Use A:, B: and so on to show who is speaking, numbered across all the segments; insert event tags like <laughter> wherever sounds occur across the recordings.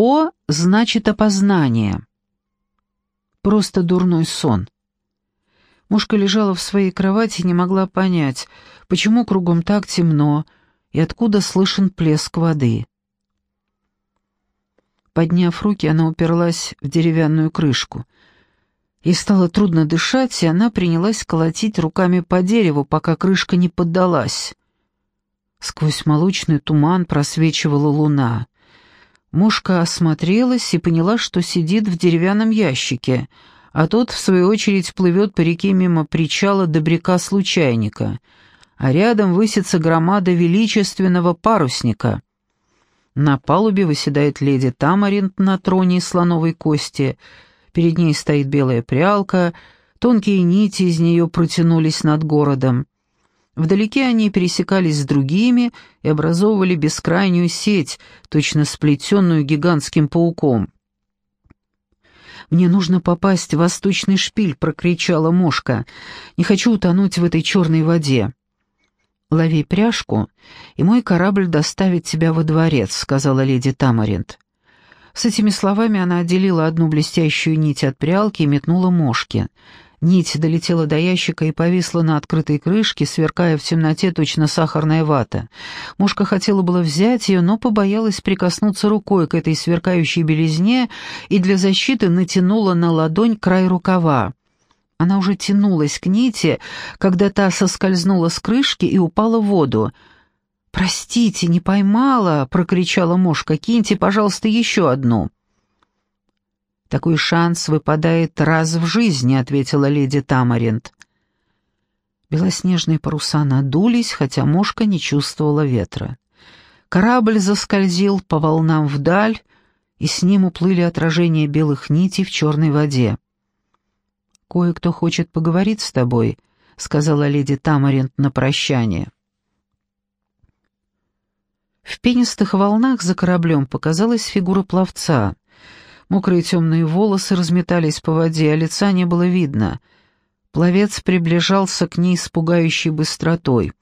A: О значит опознание. Просто дурной сон. Мушка лежала в своей кровати и не могла понять, почему кругом так темно и откуда слышен плеск воды. Подняв руки, она уперлась в деревянную крышку. Ей стало трудно дышать, и она принялась колотить руками по дереву, пока крышка не поддалась. Сквозь молочный туман просвечивала луна. Мушка осмотрелась и поняла, что сидит в деревянном ящике, а тот, в свою очередь, плывет по реке мимо причала добряка-случайника, а рядом высится громада величественного парусника. На палубе выседает леди Тамаринт на троне из слоновой кости, перед ней стоит белая прялка, тонкие нити из нее протянулись над городом. Вдалеке они пересекались с другими и образовывали бескрайнюю сеть, точно сплетенную гигантским пауком. «Мне нужно попасть в восточный шпиль», — прокричала мошка. «Не хочу утонуть в этой черной воде». «Лови пряжку, и мой корабль доставит тебя во дворец», — сказала леди Тамаринт. С этими словами она отделила одну блестящую нить от прялки и метнула мошке. Нить долетела до ящика и повисла на открытой крышке, сверкая в темноте точно сахарная вата. Мушка хотела было взять ее, но побоялась прикоснуться рукой к этой сверкающей белизне и для защиты натянула на ладонь край рукава. Она уже тянулась к нити, когда та соскользнула с крышки и упала в воду. «Простите, не поймала!» — прокричала мушка. «Киньте, пожалуйста, еще одну!» Такой шанс выпадает раз в жизни», — ответила леди Тамаринт. Белоснежные паруса надулись, хотя мушка не чувствовала ветра. Корабль заскользил по волнам вдаль, и с ним уплыли отражения белых нитей в черной воде. «Кое-кто хочет поговорить с тобой», — сказала леди Тамаринт на прощание. В пенистых волнах за кораблем показалась фигура пловца — Мокрые темные волосы разметались по воде, а лица не было видно. Пловец приближался к ней с пугающей быстротой.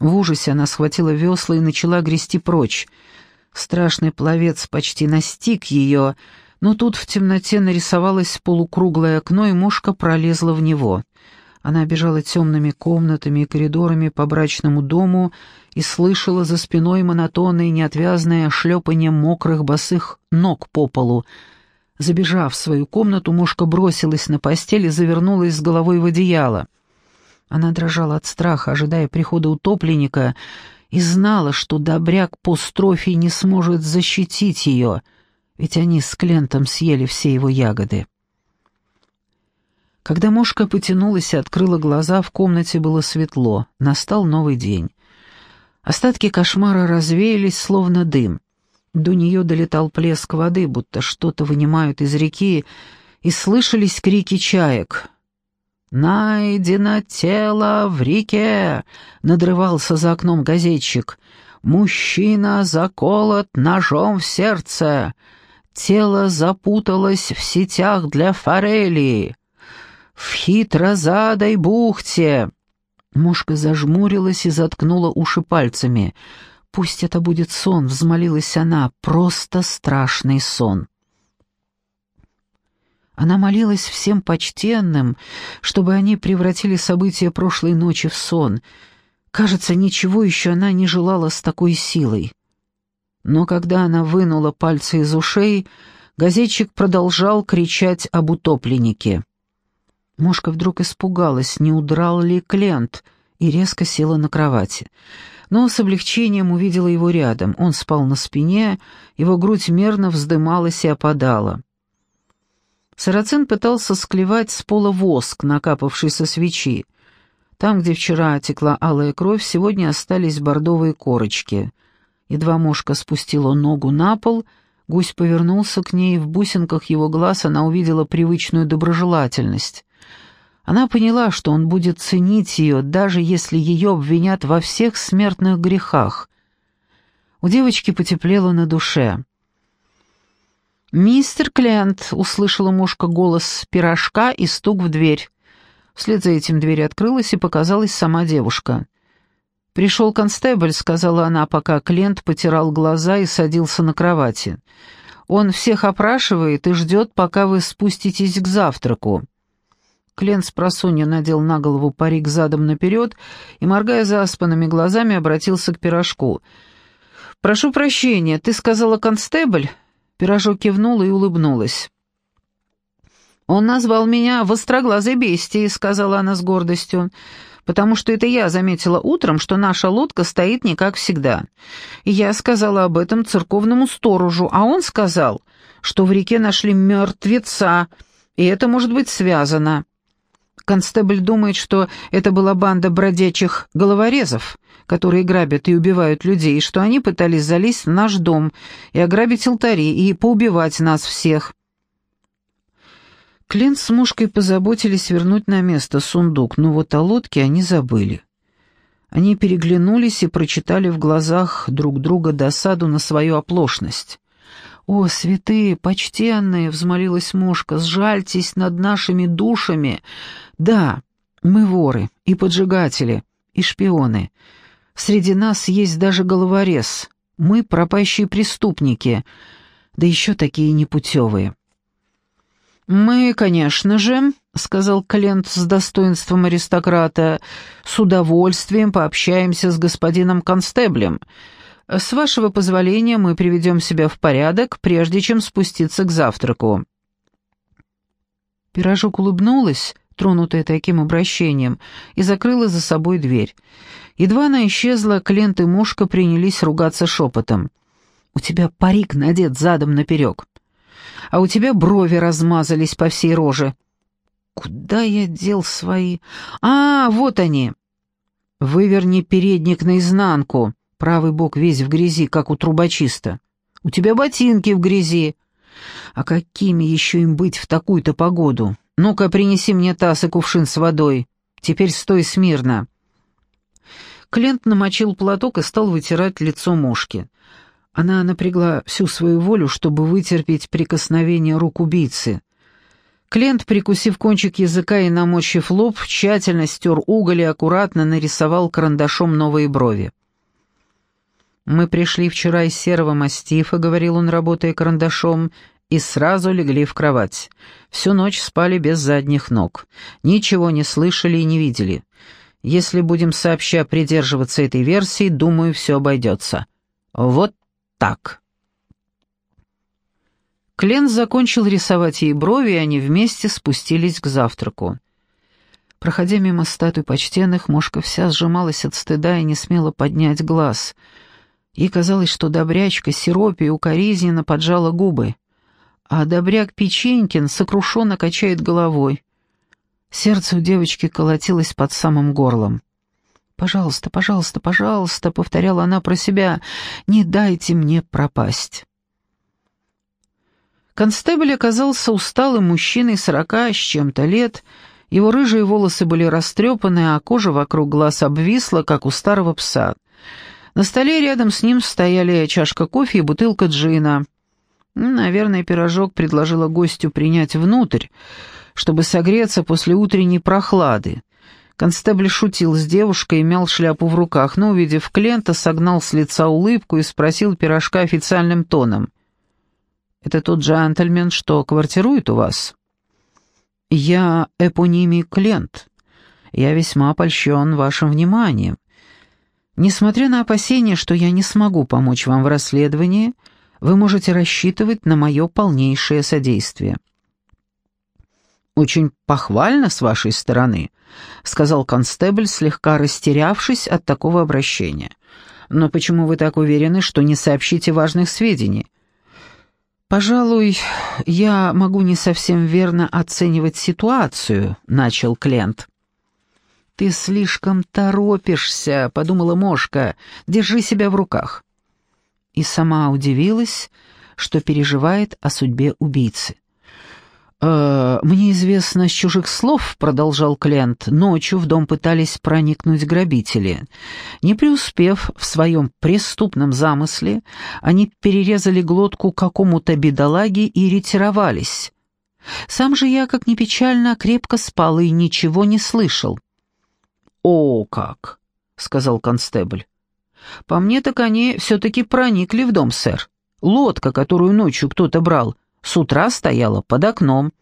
A: В ужасе она схватила весла и начала грести прочь. Страшный пловец почти настиг ее, но тут в темноте нарисовалось полукруглое окно, и мушка пролезла в него. Она бежала темными комнатами и коридорами по брачному дому и слышала за спиной монотонное неотвязное шлепание мокрых босых ног по полу, Забежав в свою комнату, мушка бросилась на постель и завернулась с головой в одеяло. Она дрожала от страха, ожидая прихода утопленника, и знала, что добряк по строфе не сможет защитить ее, ведь они с Клентом съели все его ягоды. Когда мушка потянулась и открыла глаза, в комнате было светло, настал новый день. Остатки кошмара развеялись, словно дым. До нее долетал плеск воды, будто что-то вынимают из реки, и слышались крики чаек. «Найдено тело в реке!» — надрывался за окном газетчик. «Мужчина заколот ножом в сердце. Тело запуталось в сетях для форели. В хитрозадой бухте!» Мушка зажмурилась и заткнула уши пальцами — «Пусть это будет сон», — взмолилась она, — «просто страшный сон». Она молилась всем почтенным, чтобы они превратили события прошлой ночи в сон. Кажется, ничего еще она не желала с такой силой. Но когда она вынула пальцы из ушей, газетчик продолжал кричать об утопленнике. Мошка вдруг испугалась, не удрал ли Клент, и резко села на кровати но с облегчением увидела его рядом. Он спал на спине, его грудь мерно вздымалась и опадала. Сарацин пытался склевать с пола воск, накапавший со свечи. Там, где вчера текла алая кровь, сегодня остались бордовые корочки. Едва мушка спустила ногу на пол, гусь повернулся к ней, в бусинках его глаз она увидела привычную доброжелательность. Она поняла, что он будет ценить ее, даже если ее обвинят во всех смертных грехах. У девочки потеплело на душе. «Мистер Клент!» — услышала мушка голос пирожка и стук в дверь. Вслед за этим дверь открылась, и показалась сама девушка. «Пришел констебль», — сказала она, пока Клент потирал глаза и садился на кровати. Он всех опрашивает и ждет, пока вы спуститесь к завтраку». Клен с просонья надел на голову парик задом наперед и, моргая заспанными глазами, обратился к пирожку. «Прошу прощения, ты сказала констебль?» Пирожок кивнула и улыбнулась. «Он назвал меня востроглазой бестией», — сказала она с гордостью, «потому что это я заметила утром, что наша лодка стоит не как всегда. И я сказала об этом церковному сторожу, а он сказал, что в реке нашли мертвеца, и это может быть связано». Констебль думает, что это была банда бродячих головорезов, которые грабят и убивают людей, и что они пытались залезть в наш дом и ограбить алтари и поубивать нас всех. Клинт с мушкой позаботились вернуть на место сундук, но вот о лодке они забыли. Они переглянулись и прочитали в глазах друг друга досаду на свою оплошность. «О, святые, почтенные!» — взмолилась мушка. «Сжальтесь над нашими душами! Да, мы воры и поджигатели, и шпионы. Среди нас есть даже головорез. Мы пропащие преступники, да еще такие непутевые». «Мы, конечно же», — сказал Клент с достоинством аристократа, — «с удовольствием пообщаемся с господином Констеблем. С вашего позволения мы приведем себя в порядок, прежде чем спуститься к завтраку». Пирожок улыбнулась, тронутая таким обращением, и закрыла за собой дверь. Едва она исчезла, Клент и Мушка принялись ругаться шепотом. «У тебя парик надет задом наперек» а у тебя брови размазались по всей роже. Куда я дел свои? А, вот они. Выверни передник наизнанку, правый бок весь в грязи, как у трубочиста. У тебя ботинки в грязи. А какими еще им быть в такую-то погоду? Ну-ка, принеси мне таз и кувшин с водой. Теперь стой смирно. Клент намочил платок и стал вытирать лицо мушки. Она напрягла всю свою волю, чтобы вытерпеть прикосновение рук убийцы. Клент, прикусив кончик языка и намочив лоб, тщательно стер уголь и аккуратно нарисовал карандашом новые брови. «Мы пришли вчера из серого мастифа», — говорил он, работая карандашом, и сразу легли в кровать. Всю ночь спали без задних ног. Ничего не слышали и не видели. Если будем сообща придерживаться этой версии, думаю, все обойдется. Вот так. Клен закончил рисовать ей брови, и они вместе спустились к завтраку. Проходя мимо статуи почтенных, мошка вся сжималась от стыда и не смела поднять глаз. Ей казалось, что добрячка сиропи укоризненно поджала губы, а добряк Печенькин сокрушенно качает головой. Сердце у девочки колотилось под самым горлом. «Пожалуйста, пожалуйста, пожалуйста», — повторяла она про себя, — «не дайте мне пропасть». Констебль оказался усталым мужчиной сорока с чем-то лет, его рыжие волосы были растрепаны, а кожа вокруг глаз обвисла, как у старого пса. На столе рядом с ним стояли чашка кофе и бутылка джина. Наверное, пирожок предложила гостю принять внутрь, чтобы согреться после утренней прохлады. Констебль шутил с девушкой и мял шляпу в руках, но, увидев Клента, согнал с лица улыбку и спросил пирожка официальным тоном. «Это тот джентльмен, что квартирует у вас?» «Я эпонимий Клент. Я весьма польщен вашим вниманием. Несмотря на опасения, что я не смогу помочь вам в расследовании, вы можете рассчитывать на мое полнейшее содействие». «Очень похвально с вашей стороны», — сказал констебль, слегка растерявшись от такого обращения. «Но почему вы так уверены, что не сообщите важных сведений?» «Пожалуй, я могу не совсем верно оценивать ситуацию», — начал Клент. «Ты слишком торопишься», — подумала Мошка. «Держи себя в руках». И сама удивилась, что переживает о судьбе убийцы. «Э, «Мне известно с чужих слов», — продолжал Клент, — «ночью в дом пытались проникнуть грабители. Не преуспев в своем преступном замысле, они перерезали глотку какому-то бедолаге и ретировались. Сам же я, как ни печально, крепко спал и ничего не слышал». «О, как!» — сказал констебль. «По мне так они все-таки проникли в дом, сэр. Лодка, которую ночью кто-то брал, с утра стояла под окном.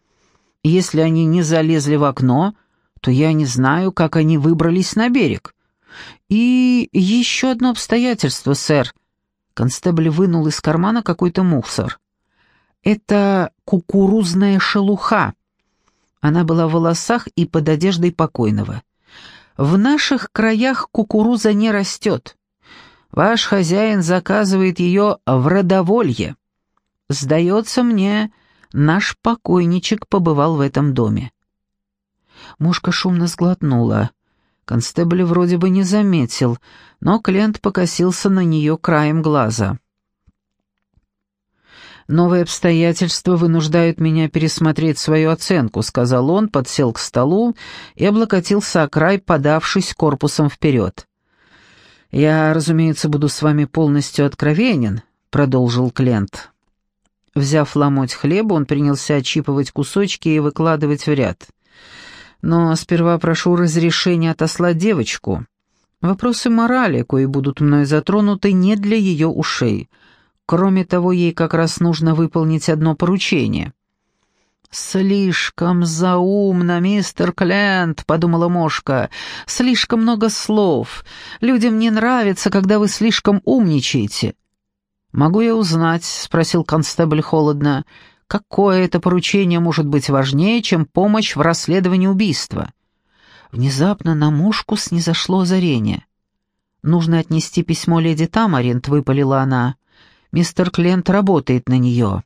A: Если они не залезли в окно, то я не знаю, как они выбрались на берег. И еще одно обстоятельство, сэр. Констебль вынул из кармана какой-то мусор. Это кукурузная шелуха. Она была в волосах и под одеждой покойного. В наших краях кукуруза не растет. Ваш хозяин заказывает ее в родоволье. Сдается мне, наш покойничек побывал в этом доме. Мушка шумно сглотнула. Констебль вроде бы не заметил, но Клент покосился на нее краем глаза. «Новые обстоятельства вынуждают меня пересмотреть свою оценку», — сказал он, подсел к столу и облокотился о край, подавшись корпусом вперед. «Я, разумеется, буду с вами полностью откровенен», — продолжил Клент. Взяв ломоть хлеба, он принялся отщипывать кусочки и выкладывать в ряд. «Но сперва прошу разрешения отослать девочку. Вопросы морали, кои будут мной затронуты, не для ее ушей. Кроме того, ей как раз нужно выполнить одно поручение». «Слишком заумно, мистер Клент», — подумала Мошка. «Слишком много слов. Людям не нравится, когда вы слишком умничаете». «Могу я узнать?» — спросил констебль холодно. «Какое это поручение может быть важнее, чем помощь в расследовании убийства?» Внезапно на Мошку снизошло озарение. «Нужно отнести письмо леди Тамаринт», — выпалила она. «Мистер Клент работает на нее».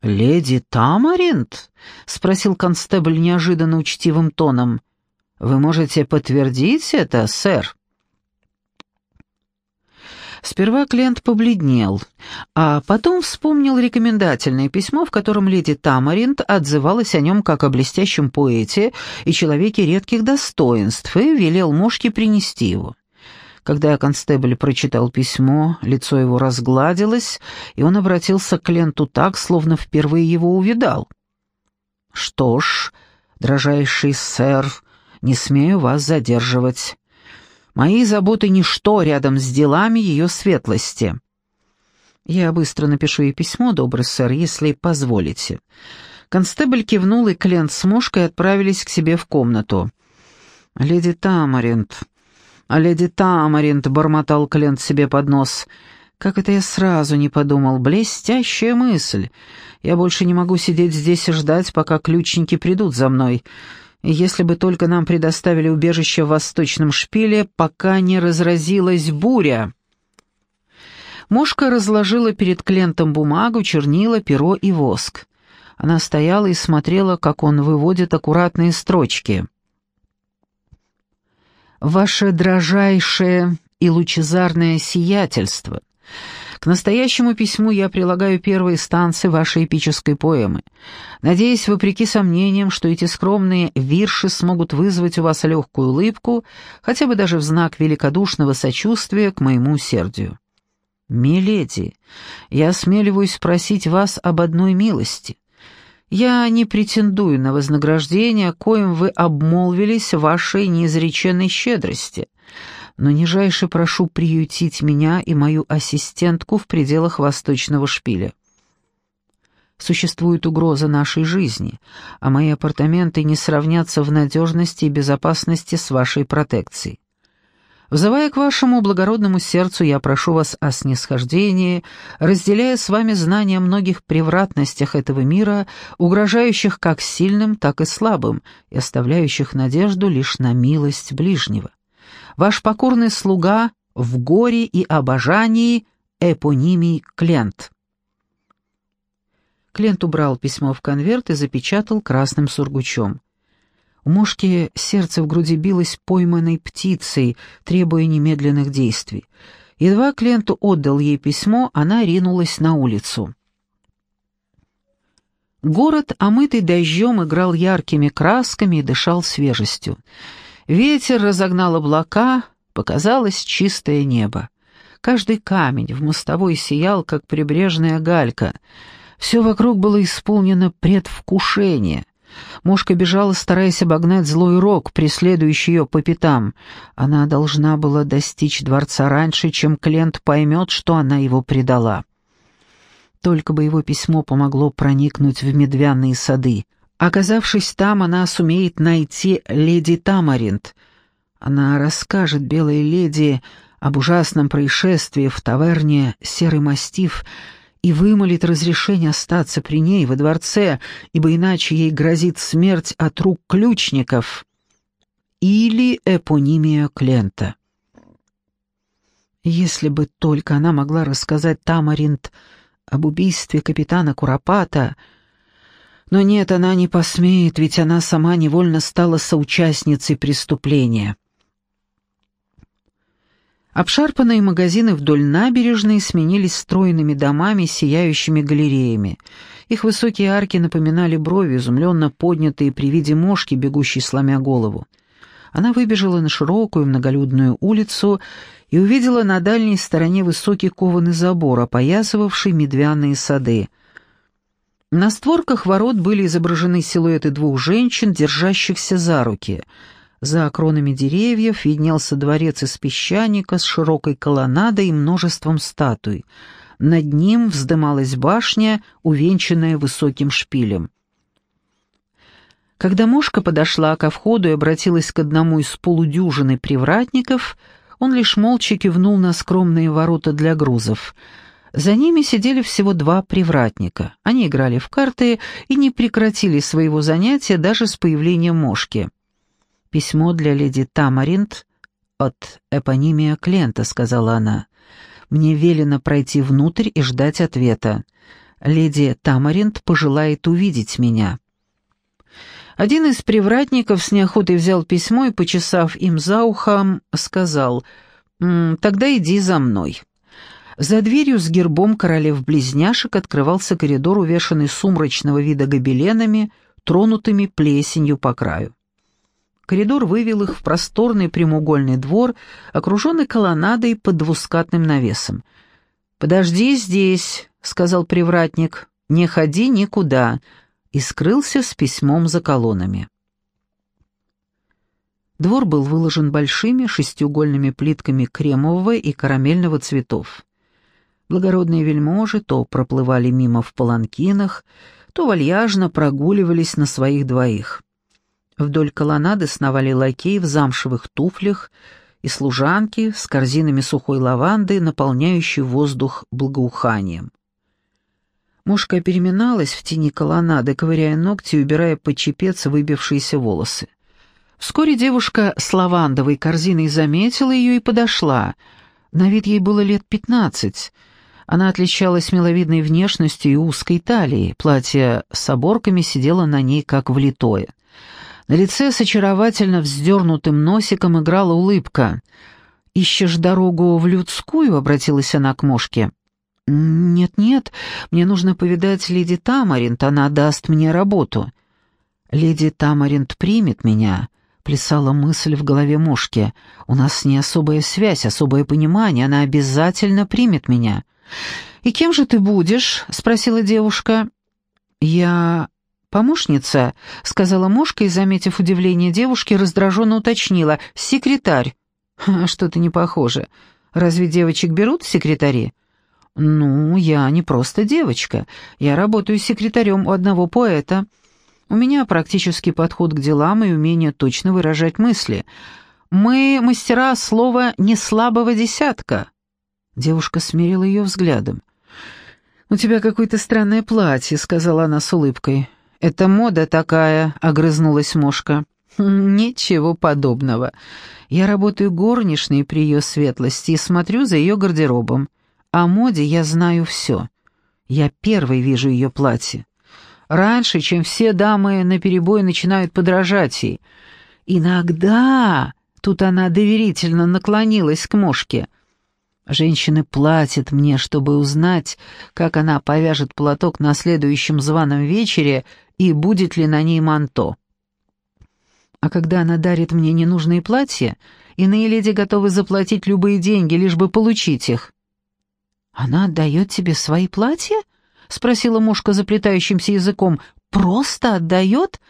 A: «Леди Тамаринт?» — спросил констебль неожиданно учтивым тоном. «Вы можете подтвердить это, сэр?» Сперва клиент побледнел, а потом вспомнил рекомендательное письмо, в котором леди Тамаринт отзывалась о нем как о блестящем поэте и человеке редких достоинств, и велел мушке принести его. Когда констебль прочитал письмо, лицо его разгладилось, и он обратился к Ленту так, словно впервые его увидал. «Что ж, дрожайший сэр, не смею вас задерживать. Мои заботы — ничто рядом с делами ее светлости». «Я быстро напишу ей письмо, добрый сэр, если позволите». Констебль кивнул, и Клент с мушкой отправились к себе в комнату. «Леди Тамаринт, а леди Тамаринт бормотал Клент себе под нос. Как это я сразу не подумал, блестящая мысль. Я больше не могу сидеть здесь и ждать, пока ключники придут за мной. Если бы только нам предоставили убежище в восточном шпиле, пока не разразилась буря. Мушка разложила перед Клентом бумагу, чернила, перо и воск. Она стояла и смотрела, как он выводит аккуратные строчки ваше дрожайшее и лучезарное сиятельство. К настоящему письму я прилагаю первые станции вашей эпической поэмы. Надеюсь, вопреки сомнениям, что эти скромные вирши смогут вызвать у вас легкую улыбку, хотя бы даже в знак великодушного сочувствия к моему усердию. «Миледи, я осмеливаюсь просить вас об одной милости. Я не претендую на вознаграждение, коим вы обмолвились вашей неизреченной щедрости, но нижайше прошу приютить меня и мою ассистентку в пределах восточного шпиля. Существует угроза нашей жизни, а мои апартаменты не сравнятся в надежности и безопасности с вашей протекцией. Взывая к вашему благородному сердцу, я прошу вас о снисхождении, разделяя с вами знания о многих превратностях этого мира, угрожающих как сильным, так и слабым, и оставляющих надежду лишь на милость ближнего. Ваш покорный слуга в горе и обожании эпонимий Клент. Клент убрал письмо в конверт и запечатал красным сургучом. У мошки сердце в груди билось пойманной птицей, требуя немедленных действий. Едва клиенту отдал ей письмо, она ринулась на улицу. Город, омытый дождем, играл яркими красками и дышал свежестью. Ветер разогнал облака, показалось чистое небо. Каждый камень в мостовой сиял, как прибрежная галька. Все вокруг было исполнено предвкушение. Мушка бежала, стараясь обогнать злой рог, преследующий ее по пятам. Она должна была достичь дворца раньше, чем Клент поймет, что она его предала. Только бы его письмо помогло проникнуть в медвяные сады. Оказавшись там, она сумеет найти леди Тамаринт. Она расскажет белой леди об ужасном происшествии в таверне «Серый мастиф» и вымолит разрешение остаться при ней во дворце, ибо иначе ей грозит смерть от рук ключников или эпонимия Клента. Если бы только она могла рассказать Тамаринт об убийстве капитана Куропата, но нет, она не посмеет, ведь она сама невольно стала соучастницей преступления. Обшарпанные магазины вдоль набережной сменились стройными домами, сияющими галереями. Их высокие арки напоминали брови, изумленно поднятые при виде мошки, бегущей сломя голову. Она выбежала на широкую многолюдную улицу и увидела на дальней стороне высокий кованый забор, опоясывавший медвяные сады. На створках ворот были изображены силуэты двух женщин, держащихся за руки — за кронами деревьев виднелся дворец из песчаника с широкой колоннадой и множеством статуй. Над ним вздымалась башня, увенчанная высоким шпилем. Когда мушка подошла ко входу и обратилась к одному из полудюжины привратников, он лишь молча кивнул на скромные ворота для грузов. За ними сидели всего два привратника. Они играли в карты и не прекратили своего занятия даже с появлением мошки. «Письмо для леди Тамаринт от эпонимия Клента», — сказала она. «Мне велено пройти внутрь и ждать ответа. Леди Тамаринт пожелает увидеть меня». Один из привратников с неохотой взял письмо и, почесав им за ухом, сказал «Тогда иди за мной». За дверью с гербом королев-близняшек открывался коридор, увешанный сумрачного вида гобеленами, тронутыми плесенью по краю. Коридор вывел их в просторный прямоугольный двор, окруженный колоннадой под двускатным навесом. «Подожди здесь», — сказал привратник, — «не ходи никуда», и скрылся с письмом за колоннами. Двор был выложен большими шестиугольными плитками кремового и карамельного цветов. Благородные вельможи то проплывали мимо в паланкинах, то вальяжно прогуливались на своих двоих. Вдоль колоннады сновали лакеи в замшевых туфлях и служанки с корзинами сухой лаванды, наполняющей воздух благоуханием. Мушка переминалась в тени колоннады, ковыряя ногти и убирая под чепец выбившиеся волосы. Вскоре девушка с лавандовой корзиной заметила ее и подошла. На вид ей было лет пятнадцать. Она отличалась миловидной внешностью и узкой талией. Платье с оборками сидело на ней как влитое. На лице с очаровательно вздернутым носиком играла улыбка. «Ищешь дорогу в людскую?» — обратилась она к Мошке. «Нет-нет, мне нужно повидать леди Тамаринт, она даст мне работу». «Леди Тамаринт примет меня», — плясала мысль в голове Мошки. «У нас с ней особая связь, особое понимание, она обязательно примет меня». «И кем же ты будешь?» — спросила девушка. «Я «Помощница», — сказала мушка и, заметив удивление девушки, раздраженно уточнила. «Секретарь». «Что-то не похоже. Разве девочек берут секретари?» «Ну, я не просто девочка. Я работаю секретарем у одного поэта. У меня практический подход к делам и умение точно выражать мысли. Мы мастера слова «не слабого десятка». Девушка смирила ее взглядом. «У тебя какое-то странное платье», — сказала она с улыбкой. «Это мода такая», — огрызнулась мошка. «Хм, «Ничего подобного. Я работаю горничной при ее светлости и смотрю за ее гардеробом. О моде я знаю все. Я первый вижу ее платье. Раньше, чем все дамы наперебой начинают подражать ей. Иногда...» Тут она доверительно наклонилась к мошке. Женщины платят мне, чтобы узнать, как она повяжет платок на следующем званом вечере и будет ли на ней манто. А когда она дарит мне ненужные платья, иные леди готовы заплатить любые деньги, лишь бы получить их. «Она отдает тебе свои платья?» — спросила мушка заплетающимся языком. «Просто отдает?»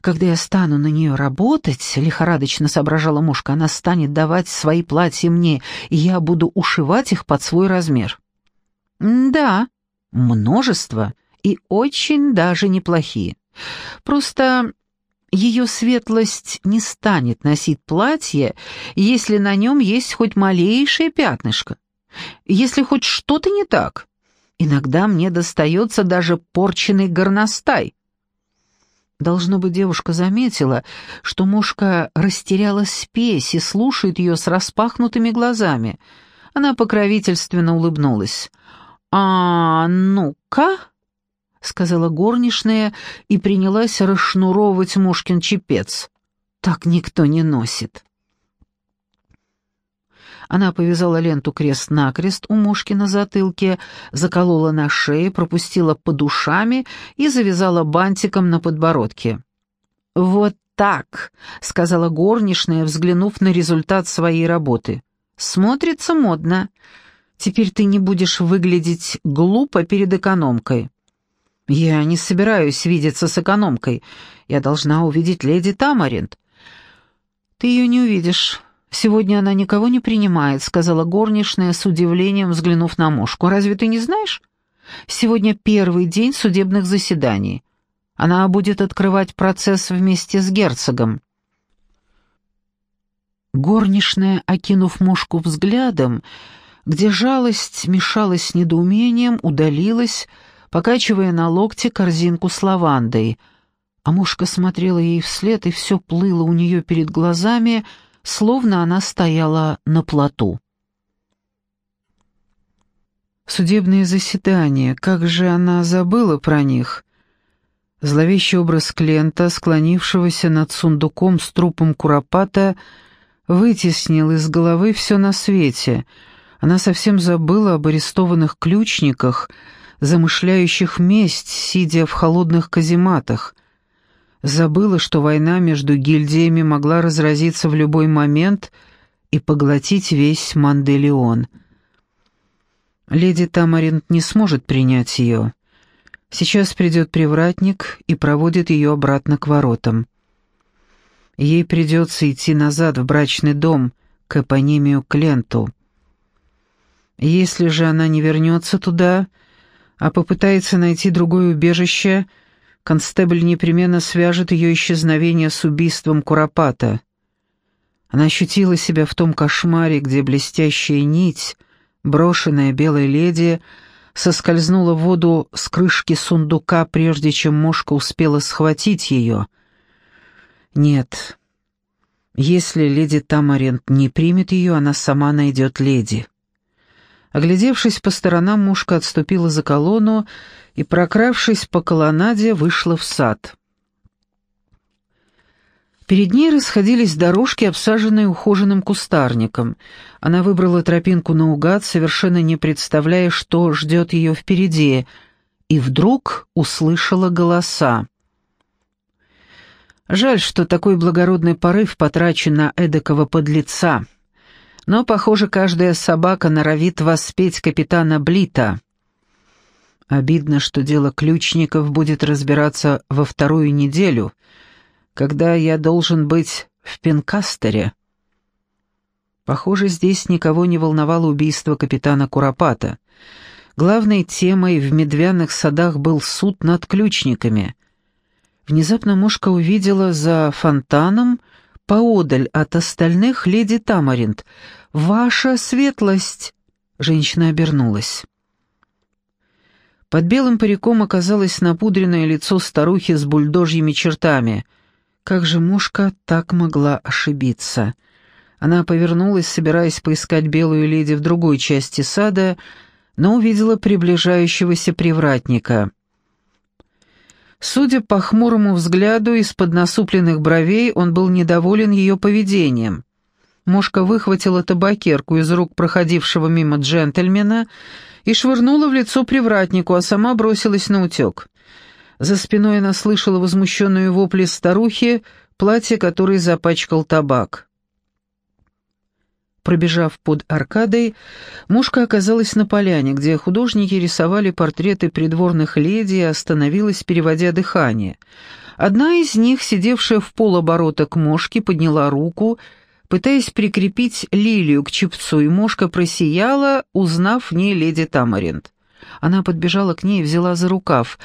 A: «Когда я стану на нее работать», — лихорадочно соображала мушка, «она станет давать свои платья мне, и я буду ушивать их под свой размер». «Да», Множество и очень даже неплохие. Просто ее светлость не станет носить платье, если на нем есть хоть малейшее пятнышко. Если хоть что-то не так. Иногда мне достается даже порченный горностай. Должно быть, девушка заметила, что мушка растеряла спесь и слушает ее с распахнутыми глазами. Она покровительственно улыбнулась. «А ну-ка!» — сказала горничная и принялась расшнуровывать мушкин чепец. «Так никто не носит». Она повязала ленту крест-накрест у мушки на затылке, заколола на шее, пропустила под ушами и завязала бантиком на подбородке. «Вот так», — сказала горничная, взглянув на результат своей работы. «Смотрится модно. Теперь ты не будешь выглядеть глупо перед экономкой». «Я не собираюсь видеться с экономкой. Я должна увидеть леди Тамаринт». «Ты ее не увидишь. «Сегодня она никого не принимает», — сказала горничная с удивлением, взглянув на мушку. «Разве ты не знаешь? Сегодня первый день судебных заседаний. Она будет открывать процесс вместе с герцогом». Горничная, окинув мушку взглядом, где жалость мешалась с недоумением, удалилась, покачивая на локте корзинку с лавандой. А мушка смотрела ей вслед, и все плыло у нее перед глазами — словно она стояла на плоту. Судебные заседания, как же она забыла про них? Зловещий образ Клента, склонившегося над сундуком с трупом Куропата, вытеснил из головы все на свете. Она совсем забыла об арестованных ключниках, замышляющих месть, сидя в холодных казематах — забыла, что война между гильдиями могла разразиться в любой момент и поглотить весь Манделеон. Леди Тамаринт не сможет принять ее. Сейчас придет привратник и проводит ее обратно к воротам. Ей придется идти назад в брачный дом, к эпонимию Кленту. Если же она не вернется туда, а попытается найти другое убежище — констебль непременно свяжет ее исчезновение с убийством Куропата. Она ощутила себя в том кошмаре, где блестящая нить, брошенная белой леди, соскользнула в воду с крышки сундука, прежде чем мошка успела схватить ее. Нет, если леди Тамарент не примет ее, она сама найдет леди. Оглядевшись по сторонам, мушка отступила за колонну и, прокравшись по колоннаде, вышла в сад. Перед ней расходились дорожки, обсаженные ухоженным кустарником. Она выбрала тропинку наугад, совершенно не представляя, что ждет ее впереди, и вдруг услышала голоса. Жаль, что такой благородный порыв потрачен на эдакого подлеца. Но, похоже, каждая собака норовит воспеть капитана Блита. Обидно, что дело ключников будет разбираться во вторую неделю, когда я должен быть в Пенкастере. Похоже, здесь никого не волновало убийство капитана Куропата. Главной темой в медвяных садах был суд над ключниками. Внезапно мушка увидела за фонтаном, поодаль от остальных, леди Тамаринт. «Ваша светлость!» Женщина обернулась. Под белым париком оказалось напудренное лицо старухи с бульдожьими чертами. Как же мушка так могла ошибиться? Она повернулась, собираясь поискать белую леди в другой части сада, но увидела приближающегося привратника. Судя по хмурому взгляду из-под насупленных бровей, он был недоволен ее поведением. Мошка выхватила табакерку из рук проходившего мимо джентльмена и швырнула в лицо привратнику, а сама бросилась на утек. За спиной она слышала возмущенные вопли старухи, платье которой запачкал табак. Пробежав под аркадой, мушка оказалась на поляне, где художники рисовали портреты придворных леди и остановилась, переводя дыхание. Одна из них, сидевшая в полоборота к мошке, подняла руку пытаясь прикрепить лилию к чепцу, и мошка просияла, узнав в ней леди Тамаринт. Она подбежала к ней и взяла за рукав,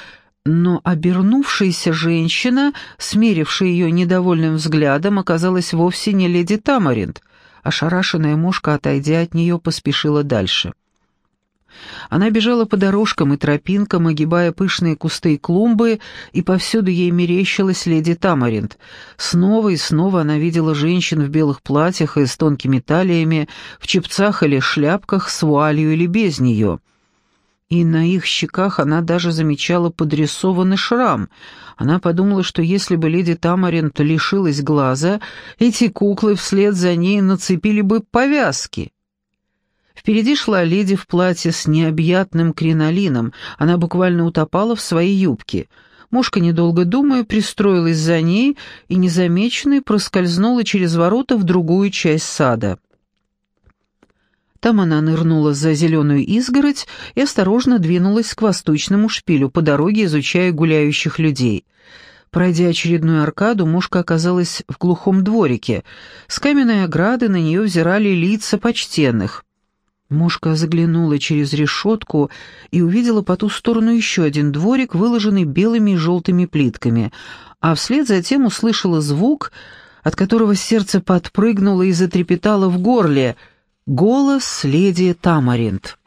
A: но обернувшаяся женщина, смерившая ее недовольным взглядом, оказалась вовсе не леди Тамаринт. Ошарашенная мушка, отойдя от нее, поспешила дальше. Она бежала по дорожкам и тропинкам, огибая пышные кусты и клумбы, и повсюду ей мерещилась леди Тамаринт. Снова и снова она видела женщин в белых платьях и с тонкими талиями, в чепцах или шляпках, с вуалью или без нее. И на их щеках она даже замечала подрисованный шрам. Она подумала, что если бы леди Тамаринт лишилась глаза, эти куклы вслед за ней нацепили бы повязки. Впереди шла леди в платье с необъятным кринолином, она буквально утопала в своей юбке. Мушка, недолго думая, пристроилась за ней и незамеченной проскользнула через ворота в другую часть сада. Там она нырнула за зеленую изгородь и осторожно двинулась к восточному шпилю, по дороге изучая гуляющих людей. Пройдя очередную аркаду, мушка оказалась в глухом дворике. С каменной ограды на нее взирали лица почтенных. Мушка заглянула через решетку и увидела по ту сторону еще один дворик, выложенный белыми и желтыми плитками, а вслед затем услышала звук, от которого сердце подпрыгнуло и затрепетало в горле — голос леди Тамаринт.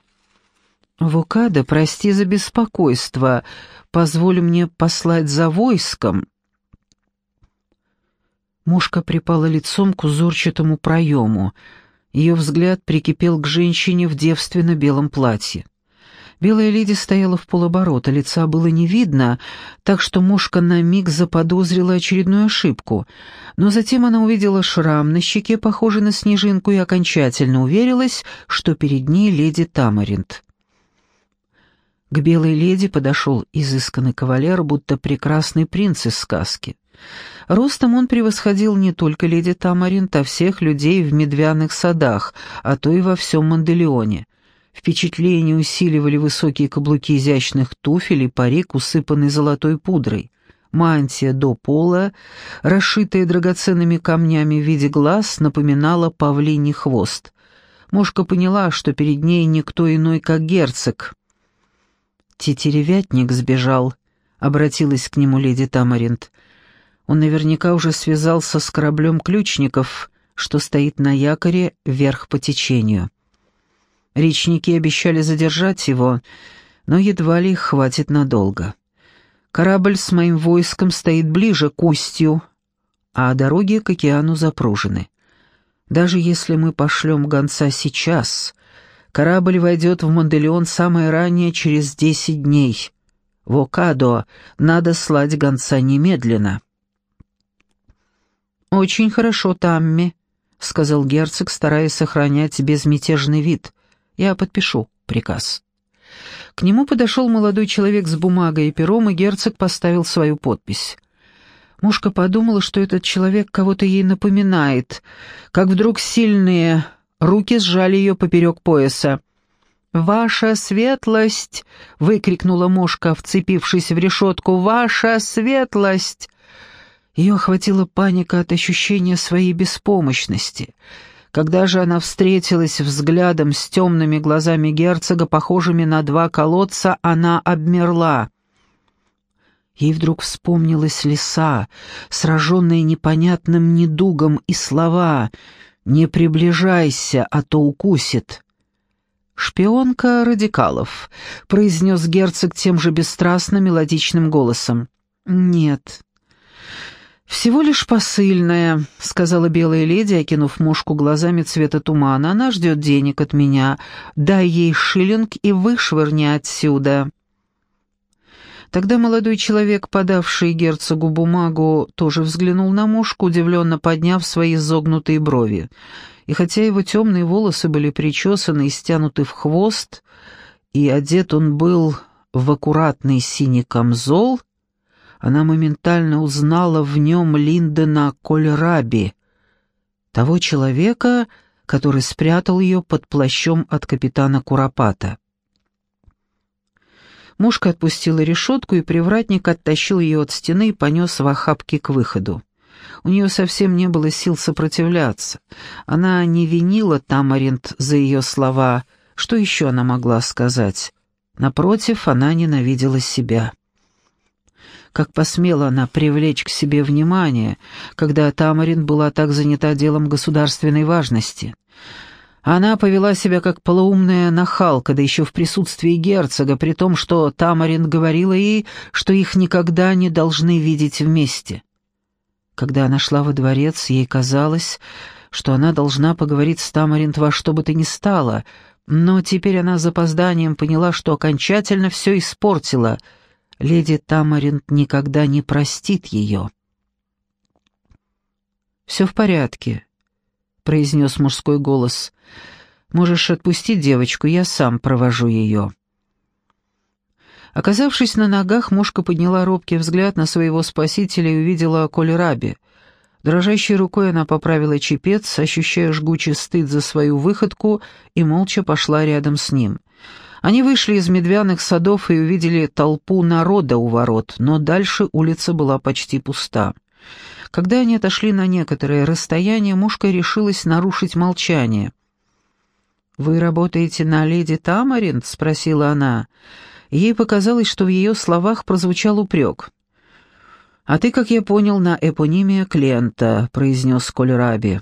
A: «Вукада, прости за беспокойство, позволь мне послать за войском». Мушка припала лицом к узорчатому проему — ее взгляд прикипел к женщине в девственно-белом платье. Белая леди стояла в полоборота, лица было не видно, так что мушка на миг заподозрила очередную ошибку. Но затем она увидела шрам на щеке, похожий на снежинку, и окончательно уверилась, что перед ней леди Тамаринт. К белой леди подошел изысканный кавалер, будто прекрасный принц из сказки. Ростом он превосходил не только леди Тамаринт, а всех людей в медвяных садах, а то и во всем Манделеоне. Впечатление усиливали высокие каблуки изящных туфель и парик, усыпанный золотой пудрой. Мантия до пола, расшитая драгоценными камнями в виде глаз, напоминала павлиний хвост. Мушка поняла, что перед ней никто иной, как герцог. «Тетеревятник сбежал», — обратилась к нему леди Тамаринт. Он наверняка уже связался с кораблем ключников, что стоит на якоре вверх по течению. Речники обещали задержать его, но едва ли их хватит надолго. Корабль с моим войском стоит ближе к устью, а дороги к океану запружены. Даже если мы пошлем гонца сейчас, корабль войдет в Манделеон самое раннее через десять дней. В Окадо надо слать гонца немедленно. «Очень хорошо, Тамми», — сказал герцог, стараясь сохранять безмятежный вид. «Я подпишу приказ». К нему подошел молодой человек с бумагой и пером, и герцог поставил свою подпись. Мушка подумала, что этот человек кого-то ей напоминает, как вдруг сильные руки сжали ее поперек пояса. «Ваша светлость!» — выкрикнула мушка, вцепившись в решетку. «Ваша светлость!» Ее охватила паника от ощущения своей беспомощности. Когда же она встретилась взглядом с темными глазами герцога, похожими на два колодца, она обмерла. Ей вдруг вспомнилась лиса, сраженная непонятным недугом, и слова «Не приближайся, а то укусит». «Шпионка радикалов», — произнес герцог тем же бесстрастно мелодичным голосом. «Нет, «Всего лишь посыльная», — сказала белая леди, окинув мушку глазами цвета тумана. «Она ждет денег от меня. Дай ей шиллинг и вышвырни отсюда». Тогда молодой человек, подавший герцогу бумагу, тоже взглянул на мушку, удивленно подняв свои изогнутые брови. И хотя его темные волосы были причесаны и стянуты в хвост, и одет он был в аккуратный синий камзол, она моментально узнала в нем Линдена Кольраби, того человека, который спрятал ее под плащом от капитана Куропата. Мушка отпустила решетку, и привратник оттащил ее от стены и понес в охапке к выходу. У нее совсем не было сил сопротивляться. Она не винила Тамаринт за ее слова. Что еще она могла сказать? Напротив, она ненавидела себя. Как посмела она привлечь к себе внимание, когда Тамарин была так занята делом государственной важности. Она повела себя как полоумная нахалка, да еще в присутствии герцога, при том, что Тамарин говорила ей, что их никогда не должны видеть вместе. Когда она шла во дворец, ей казалось, что она должна поговорить с Тамаринт во что бы то ни стало, но теперь она с запозданием поняла, что окончательно все испортила — леди Тамаринт никогда не простит ее. «Все в порядке», — произнес мужской голос. «Можешь отпустить девочку, я сам провожу ее». Оказавшись на ногах, мушка подняла робкий взгляд на своего спасителя и увидела Колераби. Дрожащей рукой она поправила чепец, ощущая жгучий стыд за свою выходку, и молча пошла рядом с ним. Они вышли из медвяных садов и увидели толпу народа у ворот, но дальше улица была почти пуста. Когда они отошли на некоторое расстояние, мушка решилась нарушить молчание. «Вы работаете на леди Тамаринт?» — спросила она. Ей показалось, что в ее словах прозвучал упрек. «А ты, как я понял, на эпониме Клента», — произнес Кольраби.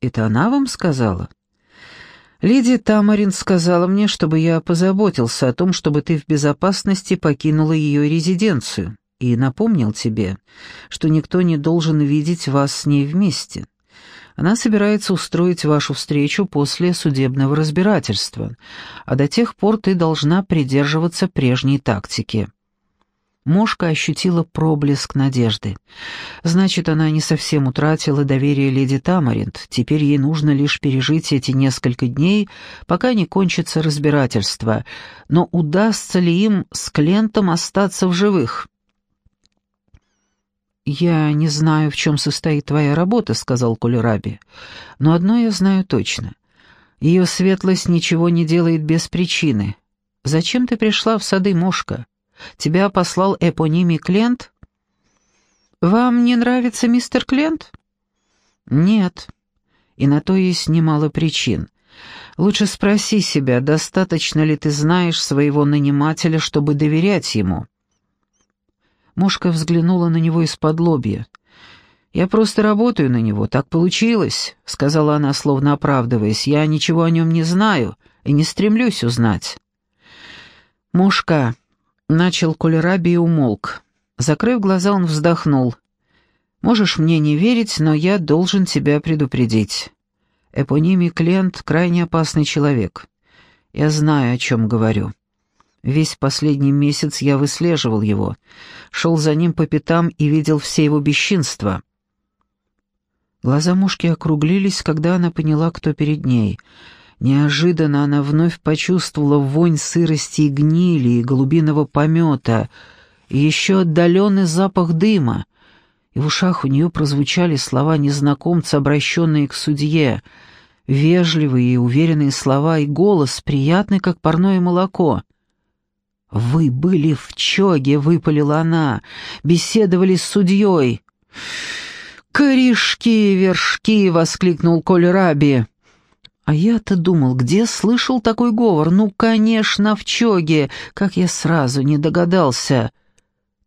A: «Это она вам сказала?» Леди Тамарин сказала мне, чтобы я позаботился о том, чтобы ты в безопасности покинула ее резиденцию, и напомнил тебе, что никто не должен видеть вас с ней вместе. Она собирается устроить вашу встречу после судебного разбирательства, а до тех пор ты должна придерживаться прежней тактики. Мошка ощутила проблеск надежды. Значит, она не совсем утратила доверие леди Тамаринт. Теперь ей нужно лишь пережить эти несколько дней, пока не кончится разбирательство. Но удастся ли им с Клентом остаться в живых? «Я не знаю, в чем состоит твоя работа», — сказал Кулераби. «Но одно я знаю точно. Ее светлость ничего не делает без причины. Зачем ты пришла в сады Мошка?» Тебя послал эпонимий Клент? Вам не нравится мистер Клент? Нет. И на то есть немало причин. Лучше спроси себя, достаточно ли ты знаешь своего нанимателя, чтобы доверять ему. Мушка взглянула на него из-под лобья. «Я просто работаю на него, так получилось», — сказала она, словно оправдываясь. «Я ничего о нем не знаю и не стремлюсь узнать». «Мушка, Начал Кулераби и умолк. Закрыв глаза, он вздохнул. «Можешь мне не верить, но я должен тебя предупредить. Эпонимий Клент — крайне опасный человек. Я знаю, о чем говорю. Весь последний месяц я выслеживал его, шел за ним по пятам и видел все его бесчинства». Глаза мушки округлились, когда она поняла, кто перед ней — Неожиданно она вновь почувствовала вонь сырости и гнили, и голубиного помета, и еще отдаленный запах дыма, и в ушах у нее прозвучали слова незнакомца, обращенные к судье, вежливые и уверенные слова, и голос, приятный, как парное молоко. «Вы были в чоге», — выпалила она, — «беседовали с судьей». «Корешки, вершки!» — воскликнул Коль Раби. А я-то думал, где слышал такой говор? Ну, конечно, в Чоге, как я сразу не догадался.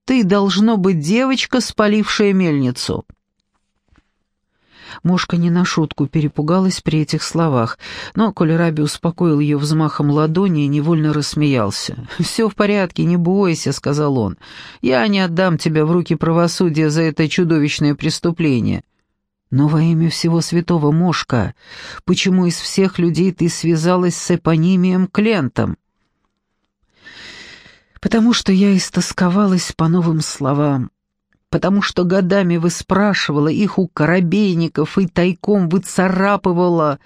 A: Ты, должно быть, девочка, спалившая мельницу. Мошка не на шутку перепугалась при этих словах, но Колераби успокоил ее взмахом ладони и невольно рассмеялся. <laughs> «Все в порядке, не бойся», — сказал он. «Я не отдам тебя в руки правосудия за это чудовищное преступление. Но во имя всего святого Мошка, почему из всех людей ты связалась с эпонимием Клентом? Потому что я истосковалась по новым словам, потому что годами выспрашивала их у коробейников и тайком выцарапывала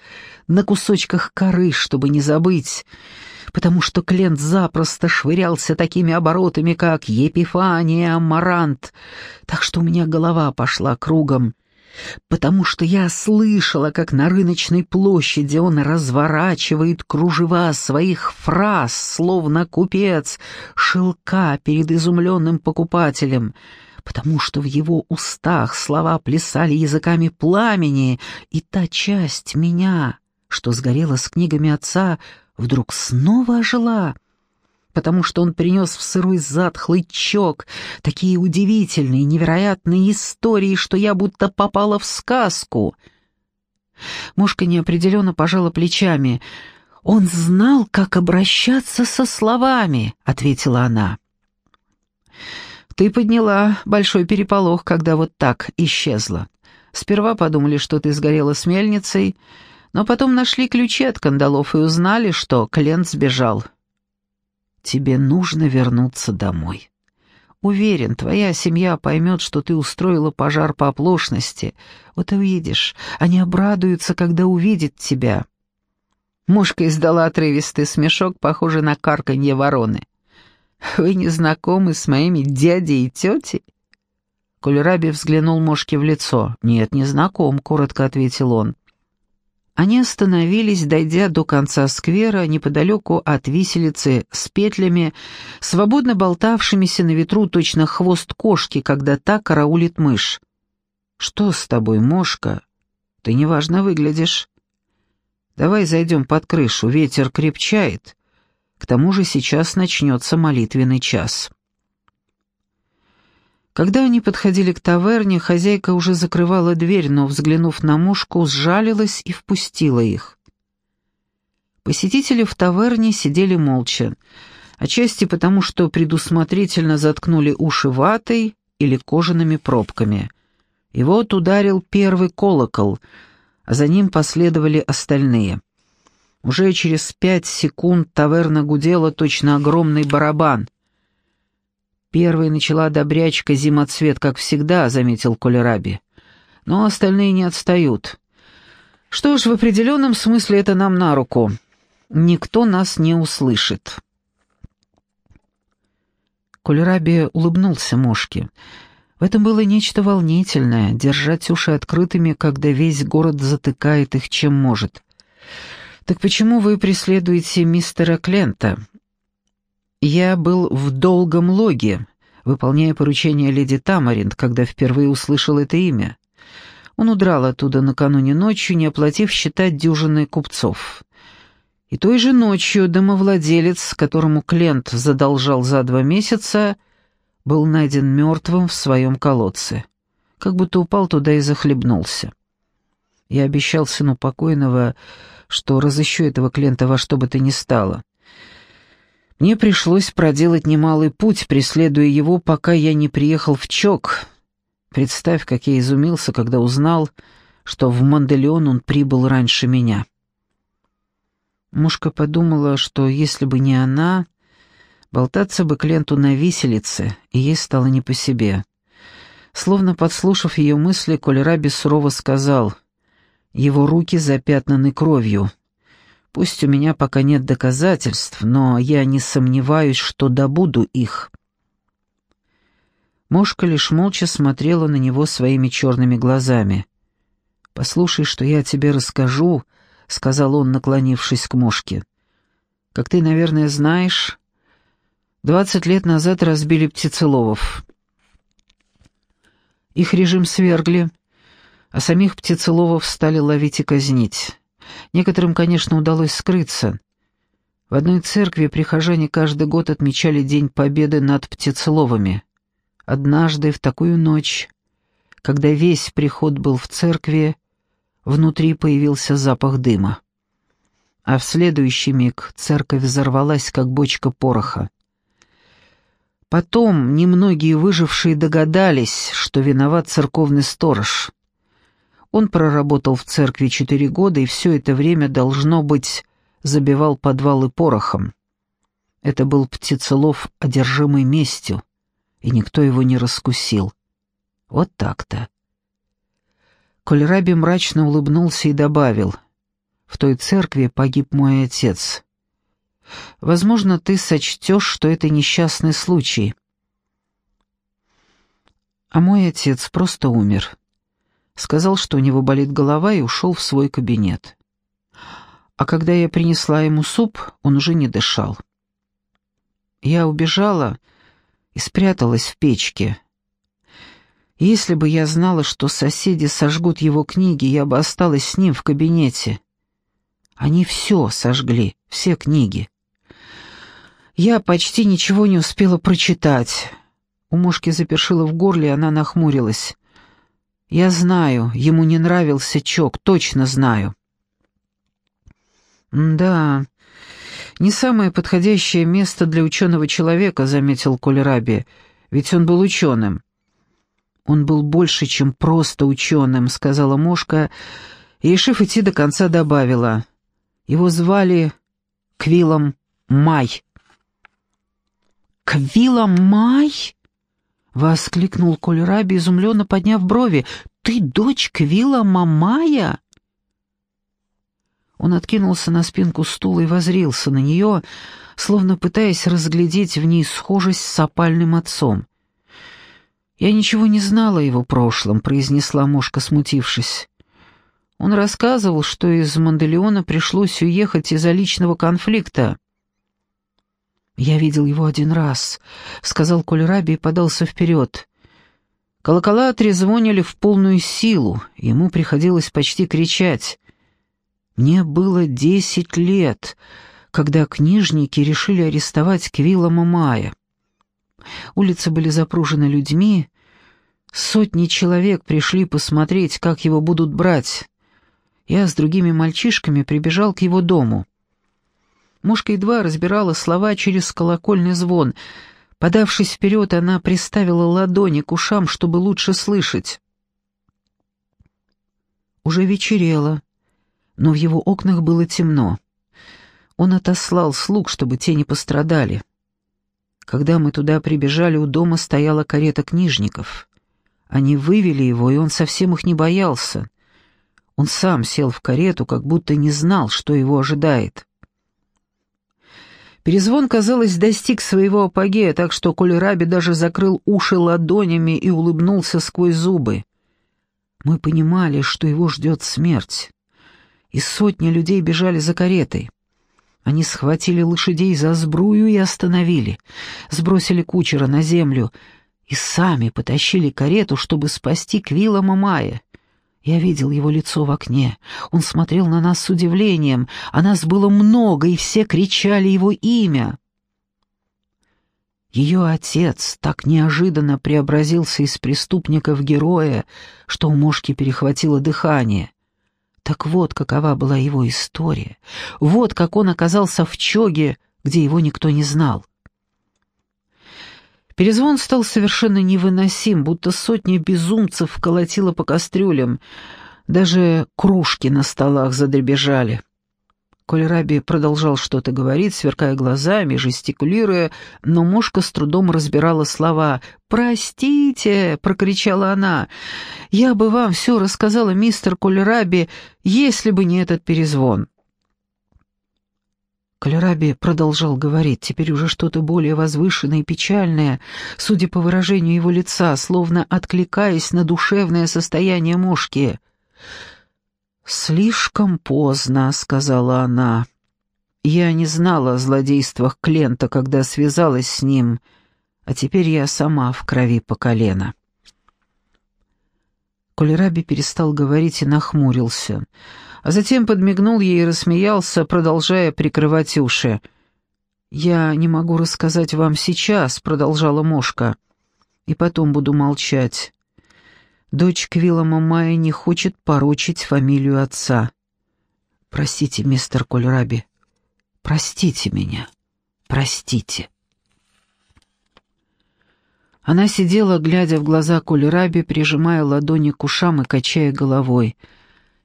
A: на кусочках коры, чтобы не забыть, потому что Клент запросто швырялся такими оборотами, как Епифания, Амарант, так что у меня голова пошла кругом потому что я слышала, как на рыночной площади он разворачивает кружева своих фраз, словно купец, шелка перед изумленным покупателем, потому что в его устах слова плясали языками пламени, и та часть меня, что сгорела с книгами отца, вдруг снова ожила — потому что он принес в сырой затхлый чок такие удивительные, невероятные истории, что я будто попала в сказку. Мушка неопределенно пожала плечами. «Он знал, как обращаться со словами», — ответила она. «Ты подняла большой переполох, когда вот так исчезла. Сперва подумали, что ты сгорела с мельницей, но потом нашли ключи от кандалов и узнали, что Клент сбежал. Тебе нужно вернуться домой. Уверен, твоя семья поймет, что ты устроила пожар по оплошности. Вот увидишь, они обрадуются, когда увидят тебя». Мушка издала отрывистый смешок, похожий на карканье вороны. «Вы не знакомы с моими дядей и тетей?» Кольраби взглянул Мошке в лицо. «Нет, не знаком», — коротко ответил он. Они остановились, дойдя до конца сквера, неподалеку от виселицы с петлями, свободно болтавшимися на ветру точно хвост кошки, когда та караулит мышь. «Что с тобой, Мошка? Ты неважно выглядишь. Давай зайдем под крышу, ветер крепчает. К тому же сейчас начнется молитвенный час». Когда они подходили к таверне, хозяйка уже закрывала дверь, но, взглянув на мушку, сжалилась и впустила их. Посетители в таверне сидели молча, отчасти потому, что предусмотрительно заткнули уши ватой или кожаными пробками. И вот ударил первый колокол, а за ним последовали остальные. Уже через пять секунд таверна гудела точно огромный барабан — Первой начала добрячка зимоцвет, как всегда, заметил Колераби. Но остальные не отстают. Что ж, в определенном смысле это нам на руку. Никто нас не услышит. Колераби улыбнулся Мошке. В этом было нечто волнительное — держать уши открытыми, когда весь город затыкает их чем может. «Так почему вы преследуете мистера Клента?» Я был в долгом логе, выполняя поручение леди Тамаринд, когда впервые услышал это имя. Он удрал оттуда накануне ночью, не оплатив счета дюжины купцов. И той же ночью домовладелец, которому Клент задолжал за два месяца, был найден мертвым в своем колодце, как будто упал туда и захлебнулся. Я обещал сыну покойного, что разыщу этого Клента во что бы то ни стало. Мне пришлось проделать немалый путь, преследуя его, пока я не приехал в Чок. Представь, как я изумился, когда узнал, что в Манделеон он прибыл раньше меня. Мушка подумала, что если бы не она, болтаться бы Кленту на виселице, и ей стало не по себе. Словно подслушав ее мысли, Кольраби сурово сказал, «Его руки запятнаны кровью». Пусть у меня пока нет доказательств, но я не сомневаюсь, что добуду их». Мошка лишь молча смотрела на него своими черными глазами. «Послушай, что я тебе расскажу», — сказал он, наклонившись к Мошке. «Как ты, наверное, знаешь, двадцать лет назад разбили птицеловов. Их режим свергли, а самих птицеловов стали ловить и казнить. Некоторым, конечно, удалось скрыться. В одной церкви прихожане каждый год отмечали День Победы над птицеловами. Однажды, в такую ночь, когда весь приход был в церкви, внутри появился запах дыма. А в следующий миг церковь взорвалась, как бочка пороха. Потом немногие выжившие догадались, что виноват церковный сторож. Он проработал в церкви четыре года и все это время, должно быть, забивал подвалы порохом. Это был птицелов, одержимый местью, и никто его не раскусил. Вот так-то. Кольраби мрачно улыбнулся и добавил, «В той церкви погиб мой отец. Возможно, ты сочтешь, что это несчастный случай. А мой отец просто умер сказал, что у него болит голова, и ушел в свой кабинет. А когда я принесла ему суп, он уже не дышал. Я убежала и спряталась в печке. Если бы я знала, что соседи сожгут его книги, я бы осталась с ним в кабинете. Они все сожгли, все книги. Я почти ничего не успела прочитать. У мушки запершило в горле, она нахмурилась. Я знаю, ему не нравился Чок, точно знаю. «Да, не самое подходящее место для ученого человека», — заметил Кольраби, — «ведь он был ученым». «Он был больше, чем просто ученым», — сказала Мошка, и, решив идти до конца, добавила. «Его звали Квиллом Май». «Квиллом Май?» — воскликнул Кольраби, изумленно подняв брови. «Ты дочь Квилла Мамая?» Он откинулся на спинку стула и возрился на нее, словно пытаясь разглядеть в ней схожесть с опальным отцом. «Я ничего не знала о его прошлом», — произнесла мушка, смутившись. Он рассказывал, что из Манделеона пришлось уехать из-за личного конфликта. «Я видел его один раз», — сказал Кольраби и подался вперед. Колокола отрезвонили в полную силу, ему приходилось почти кричать. Мне было десять лет, когда книжники решили арестовать Квилла Мамая. Улицы были запружены людьми, сотни человек пришли посмотреть, как его будут брать. Я с другими мальчишками прибежал к его дому. Мушка едва разбирала слова через колокольный звон. Подавшись вперед, она приставила ладони к ушам, чтобы лучше слышать. Уже вечерело но в его окнах было темно. Он отослал слуг, чтобы те не пострадали. Когда мы туда прибежали, у дома стояла карета книжников. Они вывели его, и он совсем их не боялся. Он сам сел в карету, как будто не знал, что его ожидает. Перезвон, казалось, достиг своего апогея, так что Раби даже закрыл уши ладонями и улыбнулся сквозь зубы. Мы понимали, что его ждет смерть и сотни людей бежали за каретой. Они схватили лошадей за сбрую и остановили, сбросили кучера на землю и сами потащили карету, чтобы спасти Квилла Мамая. Я видел его лицо в окне. Он смотрел на нас с удивлением, а нас было много, и все кричали его имя. Ее отец так неожиданно преобразился из преступника в героя, что у Мошки перехватило дыхание. Так вот, какова была его история. Вот как он оказался в Чоге, где его никто не знал. Перезвон стал совершенно невыносим, будто сотни безумцев колотило по кастрюлям. Даже кружки на столах задребежали. Кольраби продолжал что-то говорить, сверкая глазами, жестикулируя, но мушка с трудом разбирала слова. «Простите!» — прокричала она. «Я бы вам все рассказала, мистер Кольраби, если бы не этот перезвон». Кольраби продолжал говорить, теперь уже что-то более возвышенное и печальное, судя по выражению его лица, словно откликаясь на душевное состояние мушки. «Слишком поздно», — сказала она. «Я не знала о злодействах Клента, когда связалась с ним, а теперь я сама в крови по колено». Кольраби перестал говорить и нахмурился, а затем подмигнул ей и рассмеялся, продолжая прикрывать уши. «Я не могу рассказать вам сейчас», — продолжала Мошка, — «и потом буду молчать. Дочь Квиллама Майя не хочет порочить фамилию отца. Простите, мистер Кольраби, простите меня, простите. Она сидела, глядя в глаза Кольраби, прижимая ладони к ушам и качая головой,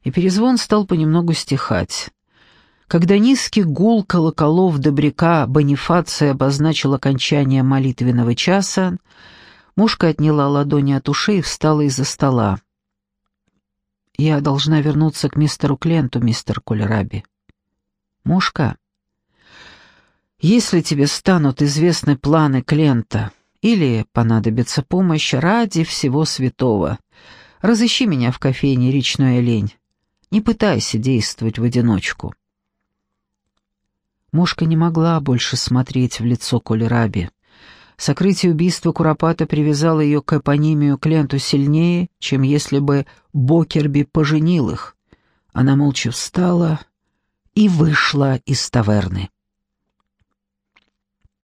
A: и перезвон стал понемногу стихать. Когда низкий гул колоколов добряка Бонифация обозначил окончание молитвенного часа, Мушка отняла ладони от ушей и встала из-за стола. «Я должна вернуться к мистеру Кленту, мистер Кольраби». «Мушка, если тебе станут известны планы Клента или понадобится помощь ради всего святого, разыщи меня в кофейне «Речной олень». Не пытайся действовать в одиночку». Мушка не могла больше смотреть в лицо Кольраби. Сокрытие убийства Куропата привязало ее к эпонимию Кленту сильнее, чем если бы Бокерби поженил их. Она молча встала и вышла из таверны.